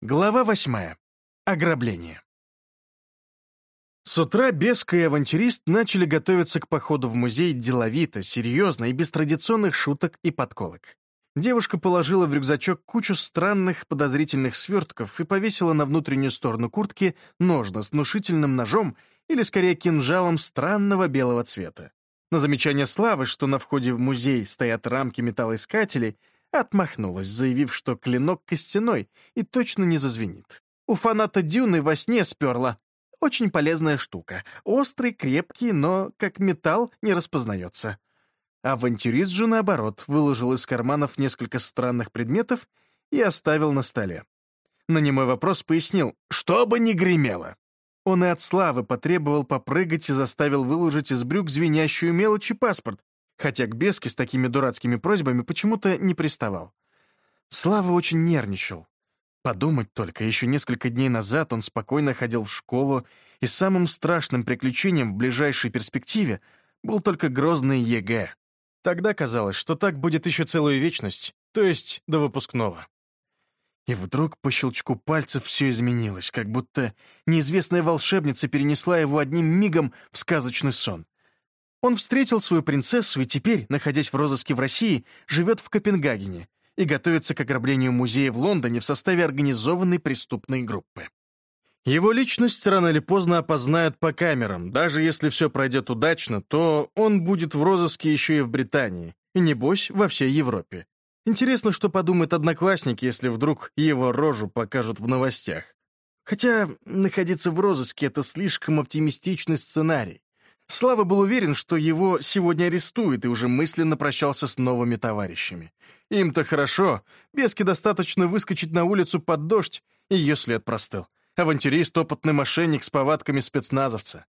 Глава восьмая. Ограбление. С утра Беска и авантюрист начали готовиться к походу в музей деловито, серьезно и без традиционных шуток и подколок. Девушка положила в рюкзачок кучу странных подозрительных свертков и повесила на внутреннюю сторону куртки ножны с внушительным ножом или, скорее, кинжалом странного белого цвета. На замечание Славы, что на входе в музей стоят рамки металлоискателей, Отмахнулась, заявив, что клинок костяной и точно не зазвенит. У фаната Дюны во сне сперла. Очень полезная штука. Острый, крепкий, но как металл не распознается. Авантюрист же, наоборот, выложил из карманов несколько странных предметов и оставил на столе. На немой вопрос пояснил, что бы ни гремело. Он и от славы потребовал попрыгать и заставил выложить из брюк звенящую мелочь и паспорт, хотя к Беске с такими дурацкими просьбами почему-то не приставал. Слава очень нервничал. Подумать только, еще несколько дней назад он спокойно ходил в школу, и самым страшным приключением в ближайшей перспективе был только грозный ЕГЭ. Тогда казалось, что так будет еще целую вечность, то есть до выпускного. И вдруг по щелчку пальцев все изменилось, как будто неизвестная волшебница перенесла его одним мигом в сказочный сон — он встретил свою принцессу и теперь, находясь в розыске в России, живет в Копенгагене и готовится к ограблению музея в Лондоне в составе организованной преступной группы. Его личность рано или поздно опознают по камерам. Даже если все пройдет удачно, то он будет в розыске еще и в Британии, и, небось, во всей Европе. Интересно, что подумают одноклассники, если вдруг его рожу покажут в новостях. Хотя находиться в розыске — это слишком оптимистичный сценарий. Слава был уверен, что его сегодня арестуют, и уже мысленно прощался с новыми товарищами. Им-то хорошо, Беске достаточно выскочить на улицу под дождь, и ее след простыл. Авантюрист — опытный мошенник с повадками спецназовца.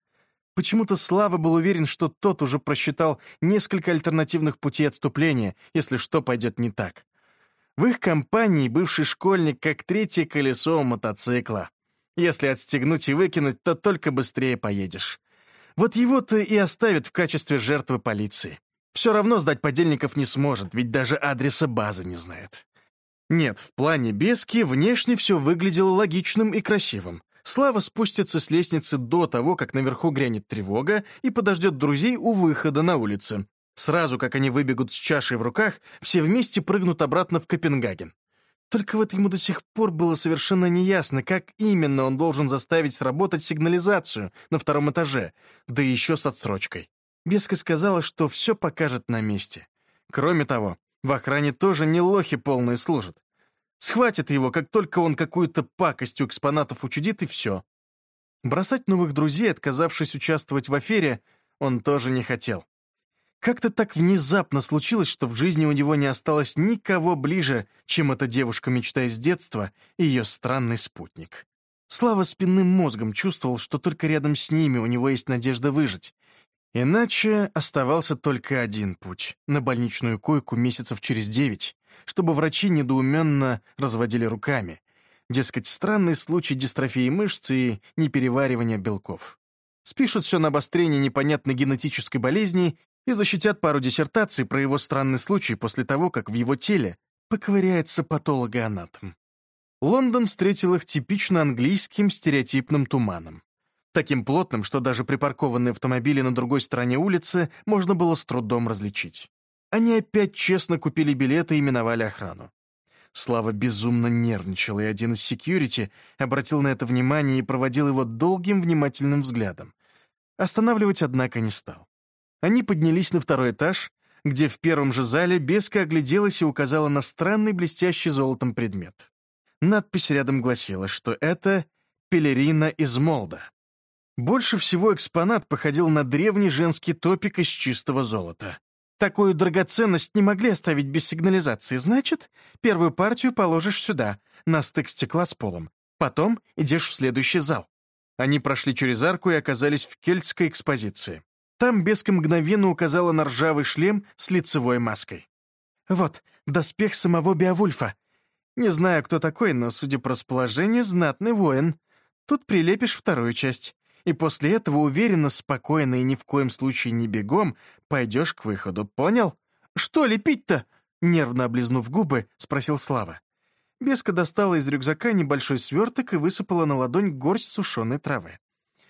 Почему-то Слава был уверен, что тот уже просчитал несколько альтернативных путей отступления, если что пойдет не так. В их компании бывший школьник как третье колесо мотоцикла. Если отстегнуть и выкинуть, то только быстрее поедешь. Вот его-то и оставят в качестве жертвы полиции. Все равно сдать подельников не сможет, ведь даже адреса базы не знает. Нет, в плане Бески внешне все выглядело логичным и красивым. Слава спустится с лестницы до того, как наверху грянет тревога и подождет друзей у выхода на улице. Сразу, как они выбегут с чашей в руках, все вместе прыгнут обратно в Копенгаген. Только вот ему до сих пор было совершенно неясно, как именно он должен заставить сработать сигнализацию на втором этаже, да еще с отсрочкой. Беска сказала, что все покажет на месте. Кроме того, в охране тоже не лохи полные служат. Схватит его, как только он какую-то пакость у экспонатов учудит, и все. Бросать новых друзей, отказавшись участвовать в афере, он тоже не хотел. Как-то так внезапно случилось, что в жизни у него не осталось никого ближе, чем эта девушка мечта из детства и ее странный спутник. Слава спинным мозгом чувствовал, что только рядом с ними у него есть надежда выжить. Иначе оставался только один путь — на больничную койку месяцев через девять, чтобы врачи недоуменно разводили руками. Дескать, странный случай дистрофии мышц и непереваривания белков. Спишут все на обострение непонятной генетической болезни и защитят пару диссертаций про его странный случай после того, как в его теле поковыряется патологоанатом. Лондон встретил их типично английским стереотипным туманом. Таким плотным, что даже припаркованные автомобили на другой стороне улицы можно было с трудом различить. Они опять честно купили билеты и миновали охрану. Слава безумно нервничал, и один из секьюрити обратил на это внимание и проводил его долгим внимательным взглядом. Останавливать, однако, не стал. Они поднялись на второй этаж, где в первом же зале Беска огляделась и указала на странный блестящий золотом предмет. Надпись рядом гласила, что это пелерина из молда. Больше всего экспонат походил на древний женский топик из чистого золота. Такую драгоценность не могли оставить без сигнализации. Значит, первую партию положишь сюда, на стык стекла с полом. Потом идешь в следующий зал. Они прошли через арку и оказались в кельтской экспозиции. Там Беска мгновенно указала на ржавый шлем с лицевой маской. «Вот, доспех самого Беовульфа. Не знаю, кто такой, но, судя по расположению, знатный воин. Тут прилепишь вторую часть. И после этого уверенно, спокойно и ни в коем случае не бегом пойдешь к выходу, понял? Что лепить-то?» Нервно облизнув губы, спросил Слава. Беска достала из рюкзака небольшой сверток и высыпала на ладонь горсть сушеной травы.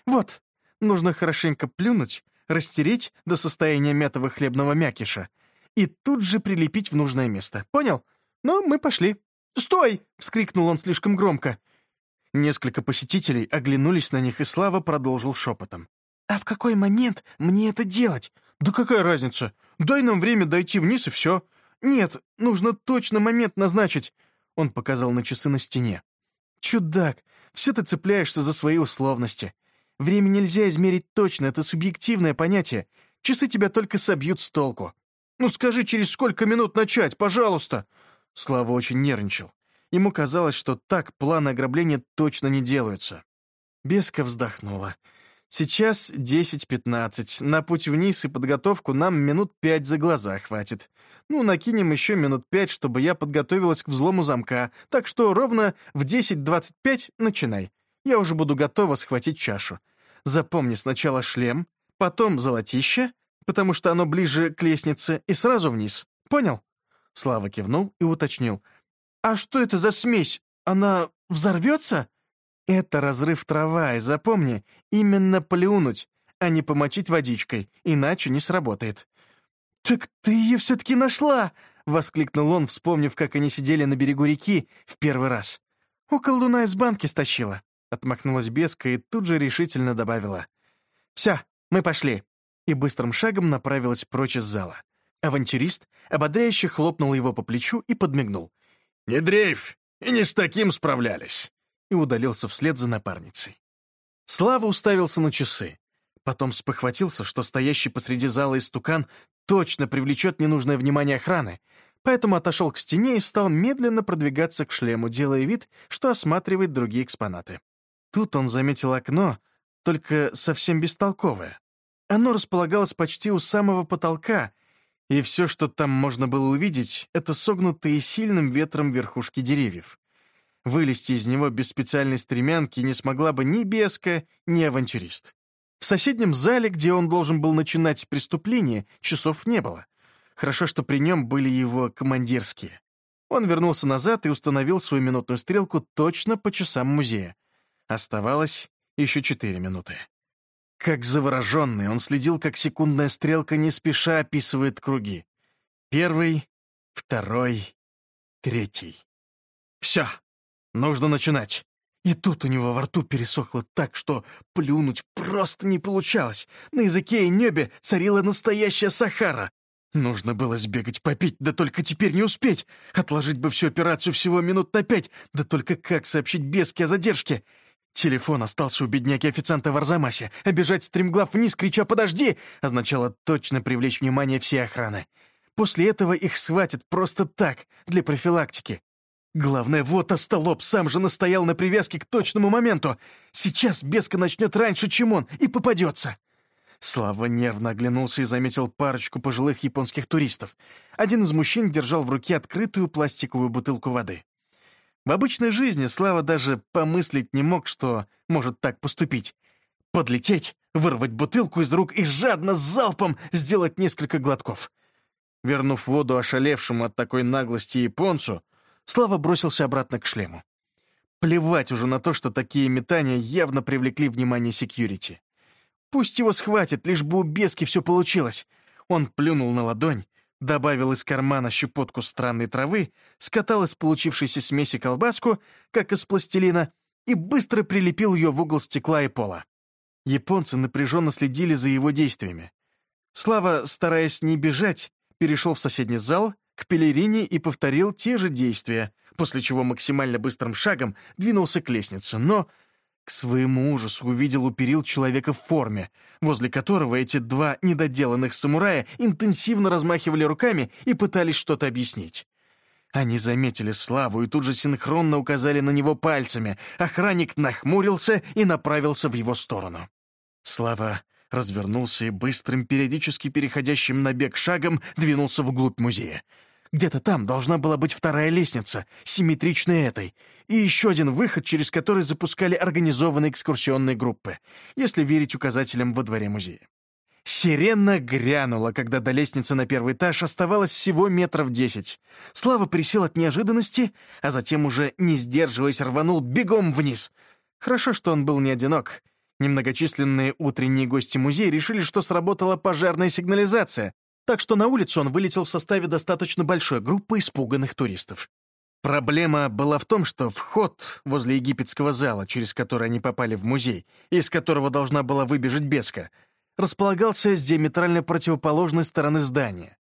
«Вот, нужно хорошенько плюнуть, растереть до состояния мятого хлебного мякиша и тут же прилепить в нужное место. Понял? Ну, мы пошли». «Стой!» — вскрикнул он слишком громко. Несколько посетителей оглянулись на них, и Слава продолжил шепотом. «А в какой момент мне это делать?» «Да какая разница? Дай нам время дойти вниз, и все». «Нет, нужно точно момент назначить», — он показал на часы на стене. «Чудак, все ты цепляешься за свои условности. Время нельзя измерить точно, это субъективное понятие. Часы тебя только собьют с толку». «Ну скажи, через сколько минут начать, пожалуйста?» Слава очень нервничал. Ему казалось, что так планы ограбления точно не делаются. Беска вздохнула. «Сейчас 10-15. На путь вниз и подготовку нам минут пять за глаза хватит. Ну, накинем еще минут пять, чтобы я подготовилась к взлому замка, так что ровно в 10-25 начинай. Я уже буду готова схватить чашу. Запомни сначала шлем, потом золотище, потому что оно ближе к лестнице, и сразу вниз. Понял?» Слава кивнул и уточнил. «А что это за смесь? Она взорвется?» «Это разрыв трава, и запомни, именно плюнуть, а не помочить водичкой, иначе не сработает». «Так ты ее все-таки нашла!» — воскликнул он, вспомнив, как они сидели на берегу реки в первый раз. «У колдуна из банки стащила», — отмахнулась Беска и тут же решительно добавила. «Все, мы пошли», и быстрым шагом направилась прочь из зала. Авантюрист ободряюще хлопнул его по плечу и подмигнул. «Не дрейфь, и не с таким справлялись!» и удалился вслед за напарницей. Слава уставился на часы. Потом спохватился, что стоящий посреди зала истукан точно привлечет ненужное внимание охраны, поэтому отошел к стене и стал медленно продвигаться к шлему, делая вид, что осматривает другие экспонаты. Тут он заметил окно, только совсем бестолковое. Оно располагалось почти у самого потолка — и все, что там можно было увидеть, это согнутые сильным ветром верхушки деревьев. Вылезти из него без специальной стремянки не смогла бы ни беска, ни авантюрист. В соседнем зале, где он должен был начинать преступление, часов не было. Хорошо, что при нем были его командирские. Он вернулся назад и установил свою минутную стрелку точно по часам музея. Оставалось еще четыре минуты. Как завороженный, он следил, как секундная стрелка не спеша описывает круги. Первый, второй, третий. Все, нужно начинать. И тут у него во рту пересохло так, что плюнуть просто не получалось. На языке и небе царила настоящая Сахара. Нужно было сбегать попить, да только теперь не успеть. Отложить бы всю операцию всего минут на пять, да только как сообщить Беске о задержке? Телефон остался у бедняги-официанта в Арзамасе, а бежать стремглав вниз, крича «Подожди!» означало точно привлечь внимание всей охраны. После этого их схватят просто так, для профилактики. Главное, вот остолоп сам же настоял на привязке к точному моменту. Сейчас беска начнет раньше, чем он, и попадется. Слава нервно оглянулся и заметил парочку пожилых японских туристов. Один из мужчин держал в руке открытую пластиковую бутылку воды. В обычной жизни Слава даже помыслить не мог, что может так поступить. Подлететь, вырвать бутылку из рук и жадно залпом сделать несколько глотков. Вернув воду ошалевшему от такой наглости японцу, Слава бросился обратно к шлему. Плевать уже на то, что такие метания явно привлекли внимание секьюрити. Пусть его схватит, лишь бы у Бески все получилось. Он плюнул на ладонь, добавил из кармана щепотку странной травы, скатал из получившейся смеси колбаску, как из пластилина, и быстро прилепил ее в угол стекла и пола. Японцы напряженно следили за его действиями. Слава, стараясь не бежать, перешел в соседний зал, к пелерине и повторил те же действия, после чего максимально быстрым шагом двинулся к лестнице, но к своему ужасу увидел у перил человека в форме, возле которого эти два недоделанных самурая интенсивно размахивали руками и пытались что-то объяснить. Они заметили Славу и тут же синхронно указали на него пальцами. Охранник нахмурился и направился в его сторону. Слава развернулся и быстрым, периодически переходящим на бег шагом двинулся вглубь музея. Где-то там должна была быть вторая лестница, симметричная этой, и еще один выход, через который запускали организованные экскурсионные группы, если верить указателям во дворе музея. Сирена грянула, когда до лестницы на первый этаж оставалось всего метров десять. Слава присел от неожиданности, а затем уже, не сдерживаясь, рванул бегом вниз. Хорошо, что он был не одинок. Немногочисленные утренние гости музея решили, что сработала пожарная сигнализация, так что на улицу он вылетел в составе достаточно большой группы испуганных туристов. Проблема была в том, что вход возле египетского зала, через который они попали в музей, из которого должна была выбежать беска, располагался с диаметрально противоположной стороны здания.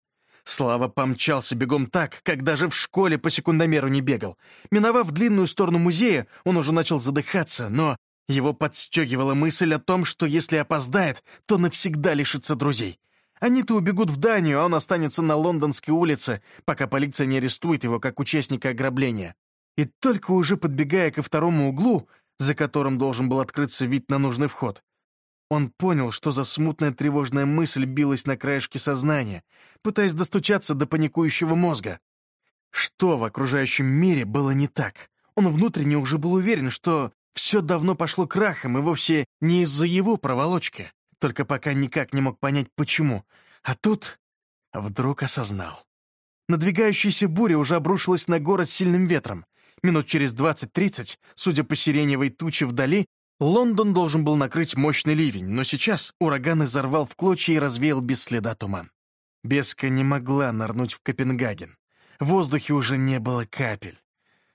Слава помчался бегом так, как даже в школе по секундомеру не бегал. Миновав длинную сторону музея, он уже начал задыхаться, но его подстегивала мысль о том, что если опоздает, то навсегда лишится друзей. Они-то убегут в Данию, а он останется на Лондонской улице, пока полиция не арестует его как участника ограбления. И только уже подбегая ко второму углу, за которым должен был открыться вид на нужный вход, он понял, что за смутная тревожная мысль билась на краешке сознания, пытаясь достучаться до паникующего мозга. Что в окружающем мире было не так? Он внутренне уже был уверен, что все давно пошло крахом и вовсе не из-за его проволочки, только пока никак не мог понять, почему. А тут вдруг осознал. Надвигающаяся буря уже обрушилась на город с сильным ветром. Минут через двадцать-тридцать, судя по сиреневой туче вдали, Лондон должен был накрыть мощный ливень, но сейчас ураган изорвал в клочья и развеял без следа туман. Беска не могла нырнуть в Копенгаген. В воздухе уже не было капель.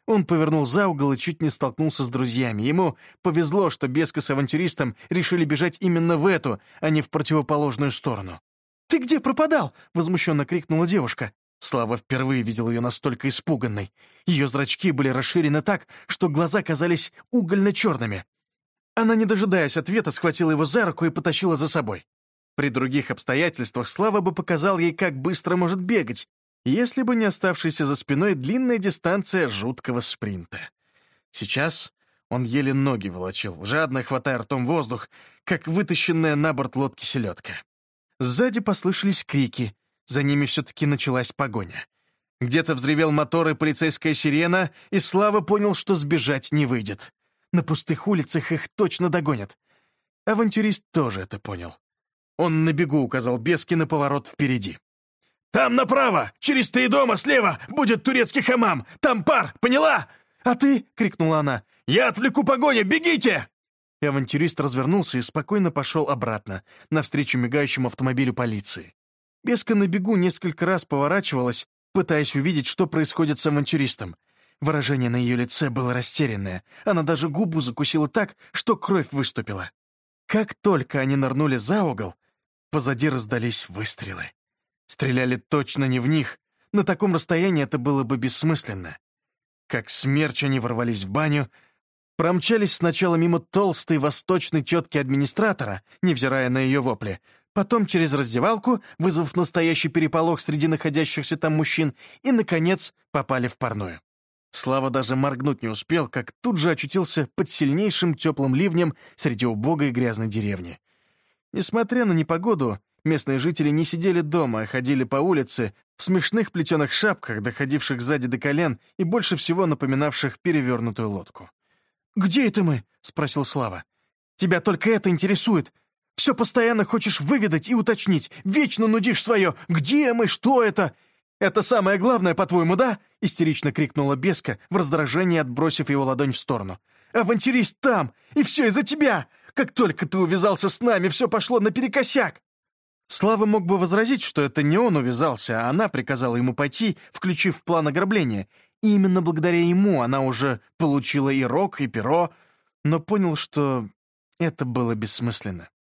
Он повернул за угол и чуть не столкнулся с друзьями. Ему повезло, что Беска с авантюристом решили бежать именно в эту, а не в противоположную сторону. «Ты где пропадал?» — возмущенно крикнула девушка. Слава впервые видел ее настолько испуганной. Ее зрачки были расширены так, что глаза казались угольно-черными. Она, не дожидаясь ответа, схватила его за руку и потащила за собой. При других обстоятельствах Слава бы показал ей, как быстро может бегать, если бы не оставшаяся за спиной длинная дистанция жуткого спринта. Сейчас он еле ноги волочил, жадно хватая ртом воздух, как вытащенная на борт лодки селедка. Сзади послышались крики, за ними все-таки началась погоня. Где-то взревел мотор и полицейская сирена, и Слава понял, что сбежать не выйдет. На пустых улицах их точно догонят. Авантюрист тоже это понял. Он на бегу указал Бески на поворот впереди. «Там направо, через три дома слева, будет турецкий хамам! Там пар, поняла?» «А ты?» — крикнула она. «Я отвлеку погоню, бегите!» И авантюрист развернулся и спокойно пошел обратно, навстречу мигающему автомобилю полиции. Беска на бегу несколько раз поворачивалась, пытаясь увидеть, что происходит с авантюристом. Выражение на ее лице было растерянное. Она даже губу закусила так, что кровь выступила. Как только они нырнули за угол, позади раздались выстрелы. Стреляли точно не в них. На таком расстоянии это было бы бессмысленно. Как смерч они ворвались в баню, промчались сначала мимо толстой восточной тетки администратора, невзирая на ее вопли, потом через раздевалку, вызвав настоящий переполох среди находящихся там мужчин, и, наконец, попали в парную. Слава даже моргнуть не успел, как тут же очутился под сильнейшим теплым ливнем среди убогой грязной деревни. Несмотря на непогоду, местные жители не сидели дома, а ходили по улице в смешных плетеных шапках, доходивших сзади до колен и больше всего напоминавших перевернутую лодку. «Где это мы?» — спросил Слава. «Тебя только это интересует. Все постоянно хочешь выведать и уточнить, вечно нудишь свое «Где мы? Что это?» «Это самое главное, по-твоему, да?» — истерично крикнула Беска, в раздражении отбросив его ладонь в сторону. «Авантюрист там! И все из-за тебя! Как только ты увязался с нами, все пошло наперекосяк!» Слава мог бы возразить, что это не он увязался, а она приказала ему пойти, включив в план ограбления. И именно благодаря ему она уже получила и рог, и перо, но понял, что это было бессмысленно.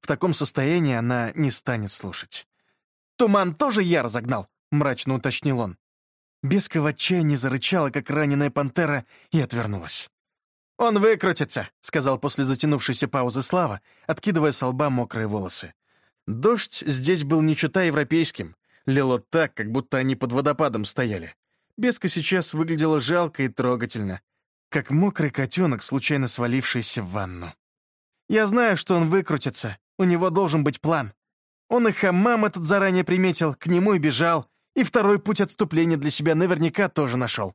В таком состоянии она не станет слушать. «Туман тоже я разогнал?» — мрачно уточнил он. Беска в отчаянии зарычала, как раненая пантера, и отвернулась. «Он выкрутится», — сказал после затянувшейся паузы Слава, откидывая с лба мокрые волосы. Дождь здесь был не чета европейским. Лило так, как будто они под водопадом стояли. Беска сейчас выглядела жалко и трогательно, как мокрый котенок, случайно свалившийся в ванну. «Я знаю, что он выкрутится. У него должен быть план. Он и хамам этот заранее приметил, к нему и бежал. И второй путь отступления для себя наверняка тоже нашел.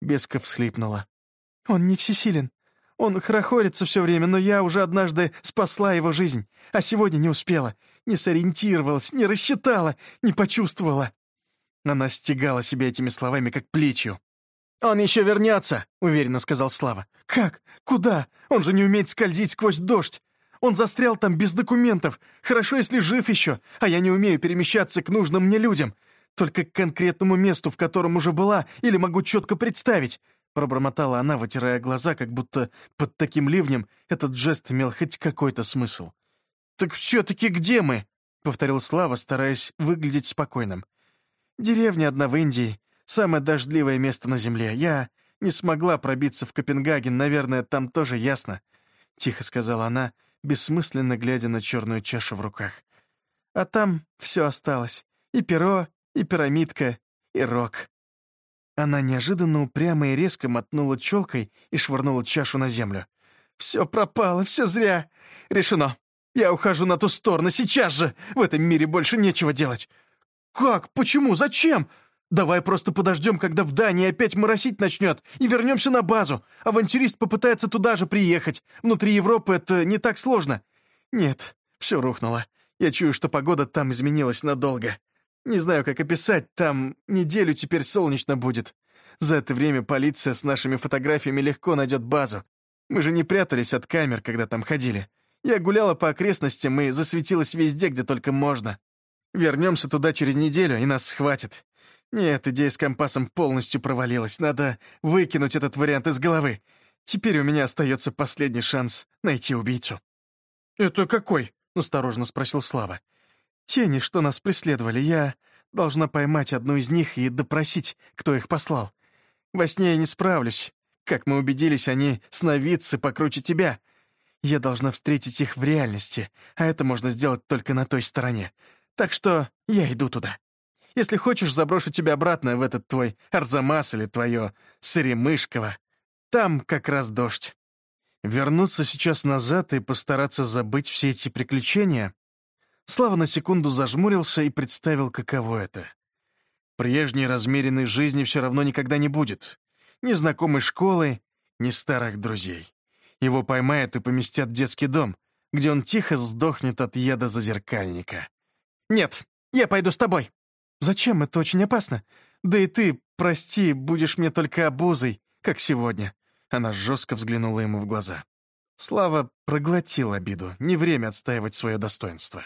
Беска всхлипнула. «Он не всесилен. Он хорохорится все время, но я уже однажды спасла его жизнь, а сегодня не успела. Не сориентировалась, не рассчитала, не почувствовала». Она стегала себя этими словами, как плечью. «Он еще вернется», — уверенно сказал Слава. «Как? Куда? Он же не умеет скользить сквозь дождь. Он застрял там без документов. Хорошо, если жив еще, а я не умею перемещаться к нужным мне людям. Только к конкретному месту, в котором уже была, или могу четко представить». Пробормотала она, вытирая глаза, как будто под таким ливнем этот жест имел хоть какой-то смысл. «Так все-таки где мы?» — повторил Слава, стараясь выглядеть спокойным. «Деревня одна в Индии. Самое дождливое место на Земле. Я не смогла пробиться в Копенгаген, наверное, там тоже ясно», — тихо сказала она, бессмысленно глядя на черную чашу в руках. «А там все осталось. И перо, и пирамидка, и рог». Она неожиданно упрямо и резко мотнула челкой и швырнула чашу на землю. «Все пропало, все зря. Решено. Я ухожу на ту сторону сейчас же. В этом мире больше нечего делать». «Как? Почему? Зачем? Давай просто подождем, когда в Дании опять моросить начнет, и вернемся на базу. Авантюрист попытается туда же приехать. Внутри Европы это не так сложно». «Нет, все рухнуло. Я чую, что погода там изменилась надолго. Не знаю, как описать, там неделю теперь солнечно будет. За это время полиция с нашими фотографиями легко найдет базу. Мы же не прятались от камер, когда там ходили. Я гуляла по окрестностям и засветилась везде, где только можно. Вернемся туда через неделю, и нас схватят. Нет, идея с компасом полностью провалилась. Надо выкинуть этот вариант из головы. Теперь у меня остается последний шанс найти убийцу. «Это какой?» — осторожно спросил Слава. Тени, что нас преследовали, я должна поймать одну из них и допросить, кто их послал. Во сне я не справлюсь. Как мы убедились, они сновидцы покруче тебя. Я должна встретить их в реальности, а это можно сделать только на той стороне. Так что я иду туда. Если хочешь, заброшу тебя обратно в этот твой Арзамас или твое Сыремышково. Там как раз дождь. Вернуться сейчас назад и постараться забыть все эти приключения Слава на секунду зажмурился и представил, каково это. Прежней размеренной жизни все равно никогда не будет. Ни знакомой школы, ни старых друзей. Его поймают и поместят в детский дом, где он тихо сдохнет от яда зазеркальника. «Нет, я пойду с тобой». «Зачем? Это очень опасно. Да и ты, прости, будешь мне только обузой, как сегодня». Она жестко взглянула ему в глаза. Слава проглотил обиду, не время отстаивать свое достоинство.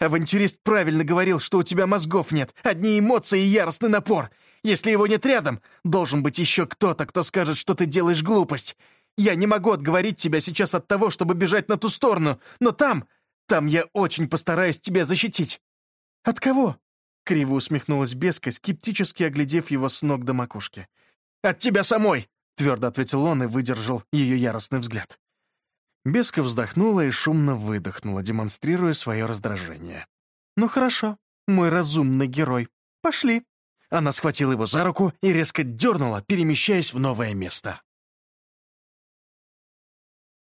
Авантюрист правильно говорил, что у тебя мозгов нет, одни эмоции и яростный напор. Если его нет рядом, должен быть еще кто-то, кто скажет, что ты делаешь глупость. Я не могу отговорить тебя сейчас от того, чтобы бежать на ту сторону, но там, там я очень постараюсь тебя защитить». «От кого?» — криво усмехнулась Беска, скептически оглядев его с ног до макушки. «От тебя самой!» — твердо ответил он и выдержал ее яростный взгляд. Беска вздохнула и шумно выдохнула, демонстрируя свое раздражение. «Ну хорошо, мой разумный герой. Пошли». Она схватила его за руку и резко дернула, перемещаясь в новое место.